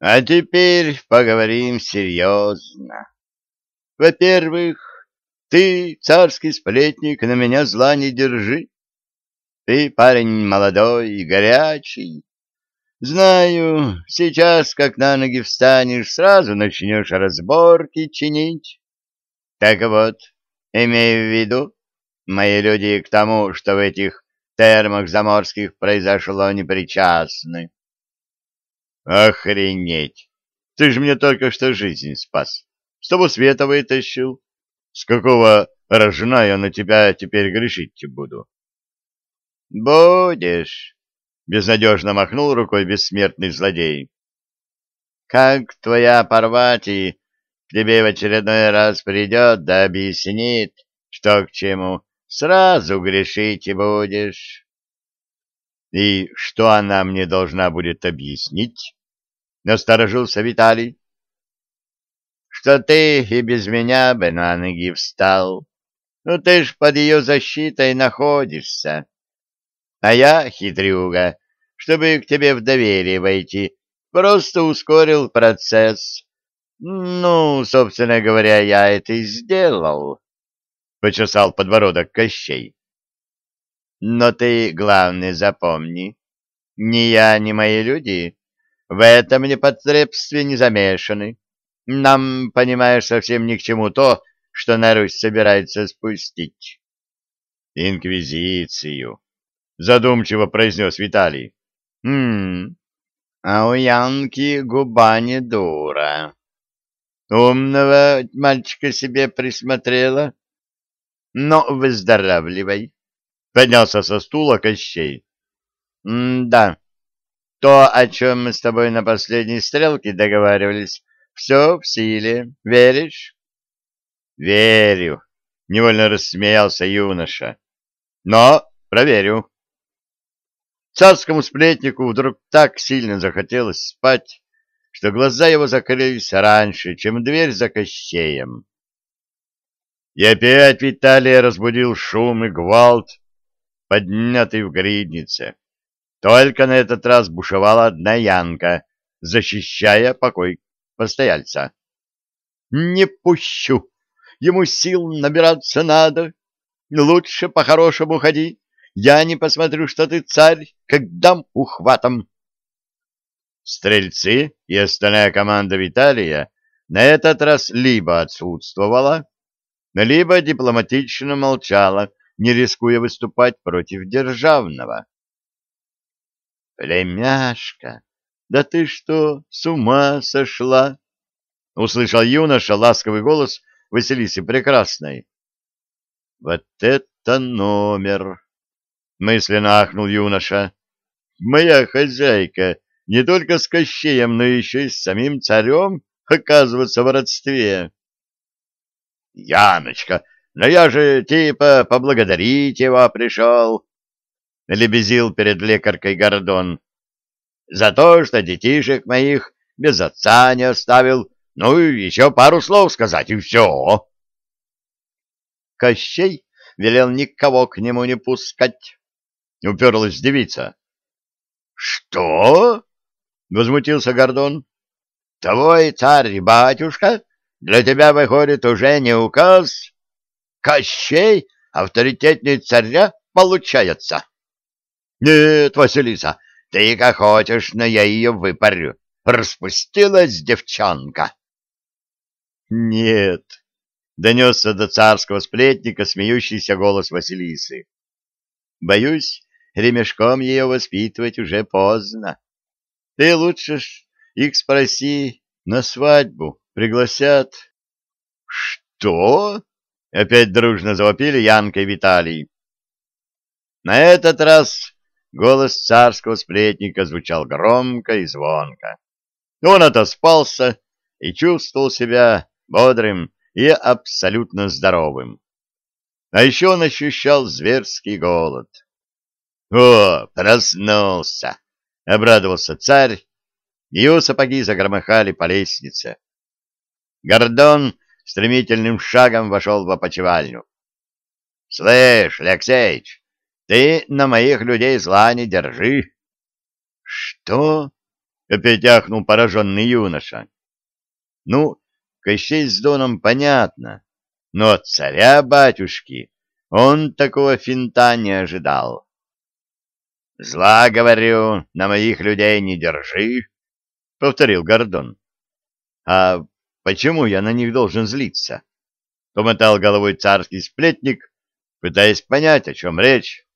А теперь поговорим серьезно. Во-первых, ты, царский сплетник, на меня зла не держи. Ты парень молодой и горячий. Знаю, сейчас, как на ноги встанешь, сразу начнешь разборки чинить. Так вот, имею в виду, мои люди к тому, что в этих термах заморских произошло, не причастны. Охренеть! Ты же мне только что жизнь спас. С того света вытащил. С какого рожна я на тебя теперь грешить буду? Будешь, безнадежно махнул рукой бессмертный злодей. Как твоя Парвати к тебе в очередной раз придет да объяснит, что к чему, сразу грешить будешь. И что она мне должна будет объяснить? Насторожился Виталий. Что ты и без меня бы на ноги встал. Ну ты ж под ее защитой находишься. А я, хитрюга, чтобы к тебе в доверие войти, просто ускорил процесс. Ну, собственно говоря, я это и сделал. Почесал подбородок Кощей. Но ты, главное, запомни, ни я, ни мои люди в этом непотребстве не замешаны. Нам, понимаешь, совсем ни к чему то, что на Русь собирается спустить. Инквизицию, задумчиво произнес Виталий. Хм, а у Янки губа не дура. Умного мальчика себе присмотрела. Но выздоравливай. Поднялся со стула Кощей. «Да, то, о чем мы с тобой на последней стрелке договаривались, все в силе. Веришь?» «Верю», — невольно рассмеялся юноша. «Но проверю». Царскому сплетнику вдруг так сильно захотелось спать, что глаза его закрылись раньше, чем дверь за Кощеем. И опять Виталия разбудил шум и гвалт, поднятый в гриднице. Только на этот раз бушевала одна Янка, защищая покой постояльца. «Не пущу! Ему сил набираться надо. Лучше по-хорошему ходи. Я не посмотрю, что ты царь, как дам ухватом». Стрельцы и остальная команда Виталия на этот раз либо отсутствовала, либо дипломатично молчала, не рискуя выступать против державного. «Племяшка, да ты что, с ума сошла?» — услышал юноша ласковый голос Василисы Прекрасной. «Вот это номер!» — мысленно ахнул юноша. «Моя хозяйка не только с Кощеем, но еще и с самим царем оказывается в родстве». «Яночка, но я же типа поблагодарить его пришел, — лебезил перед лекаркой Гордон. — За то, что детишек моих без отца не оставил, ну и еще пару слов сказать, и все. Кощей велел никого к нему не пускать. Уперлась девица. — Что? — возмутился Гордон. — Твой царь-батюшка для тебя, выходит, уже не указ? Кощей авторитетней царя получается. Нет, Василиса, ты как хочешь, но я ее выпарю. Распустилась девчонка. Нет, донесся до царского сплетника смеющийся голос Василисы. Боюсь, ремешком ее воспитывать уже поздно. Ты лучше ж их спроси, на свадьбу пригласят. Что? Опять дружно завопили Янка и Виталий. На этот раз голос царского сплетника звучал громко и звонко. Он отоспался и чувствовал себя бодрым и абсолютно здоровым. А еще он ощущал зверский голод. «О, проснулся!» — обрадовался царь. Его сапоги загромыхали по лестнице. Гордон стремительным шагом вошел в опочивальню. — Слышь, Алексеич, ты на моих людей зла не держи. — Что? — опять ахнул пораженный юноша. Ну, Кощей с Доном понятно, но от царя-батюшки он такого финта не ожидал. «Зла, говорю, на моих людей не держи», — повторил Гордон. «А почему я на них должен злиться?» — помотал головой царский сплетник, пытаясь понять, о чем речь.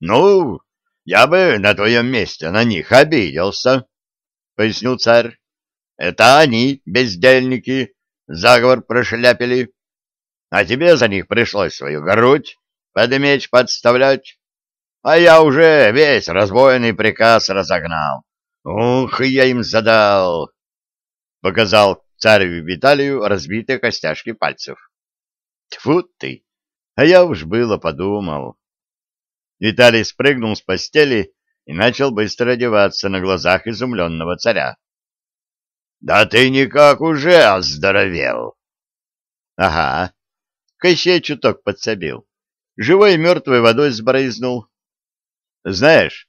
«Ну, я бы на твоем месте на них обиделся», — пояснил царь. «Это они, бездельники, заговор прошляпили, а тебе за них пришлось свою грудь под меч подставлять, а я уже весь разбойный приказ разогнал. Ух, я им задал!» — показал царь Виталию разбитые костяшки пальцев. Тьфу ты! А я уж было подумал. Виталий спрыгнул с постели и начал быстро одеваться на глазах изумленного царя. — Да ты никак уже оздоровел! — Ага. Кощей чуток подсобил. Живой и мертвой водой сбрызнул. — Знаешь,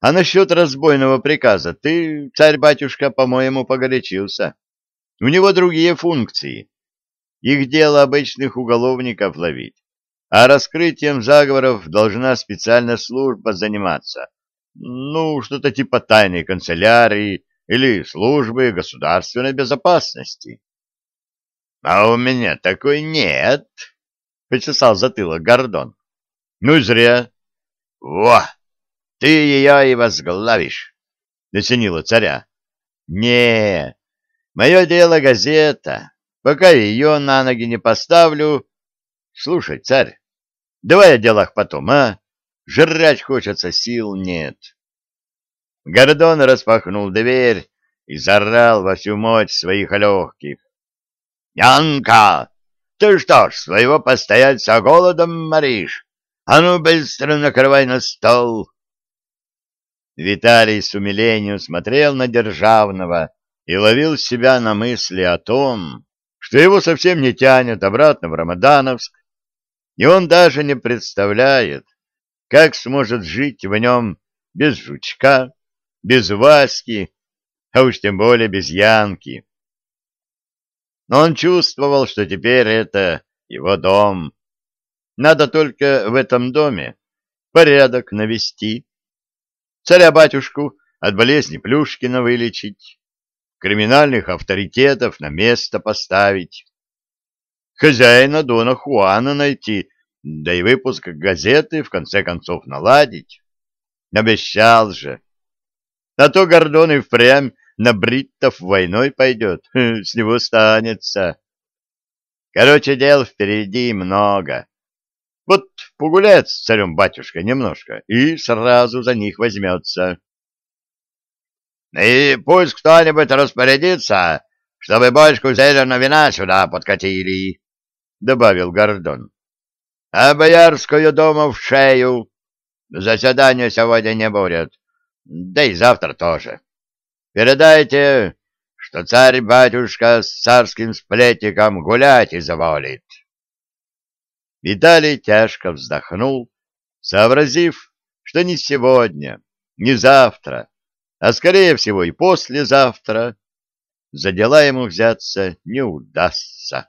а насчет разбойного приказа ты, царь-батюшка, по-моему, погорячился. У него другие функции. Их дело обычных уголовников ловить а раскрытием заговоров должна специальная служба заниматься. Ну, что-то типа тайной канцелярии или службы государственной безопасности. — А у меня такой нет, — почесал затылок Гордон. — Ну и зря. — Во! Ты ее и возглавишь, — насенила царя. — Не, мое дело газета. Пока ее на ноги не поставлю, Слушай, царь, давай о делах потом, а? Жрать хочется, сил нет. Гордон распахнул дверь и заорал во всю мощь своих легких. «Янка, ты что ж, своего постояльца голодом моришь? А ну, быстро накрывай на стол!» Виталий с умилением смотрел на Державного и ловил себя на мысли о том, что его совсем не тянет обратно в Рамадановск, и он даже не представляет, как сможет жить в нем без жучка, без Васьки, а уж тем более без Янки. Но он чувствовал, что теперь это его дом. Надо только в этом доме порядок навести, царя-батюшку от болезни Плюшкина вылечить, криминальных авторитетов на место поставить, хозяина Дона Хуана найти, да и выпуск газеты в конце концов наладить. Обещал же. А то Гордон и впрямь на бриттов войной пойдет, с него станется. Короче, дел впереди много. Вот погуляет с царем батюшка немножко и сразу за них возьмется. И пусть кто-нибудь распорядится, чтобы бочку зеленого вина сюда подкатили, — добавил Гордон. — А Боярскую дому в шею. Заседания сегодня не будет, да и завтра тоже. Передайте, что царь-батюшка с царским сплетником гулять изволит. Виталий тяжко вздохнул, сообразив, что не сегодня, не завтра, а скорее всего и послезавтра за дела ему взяться не удастся.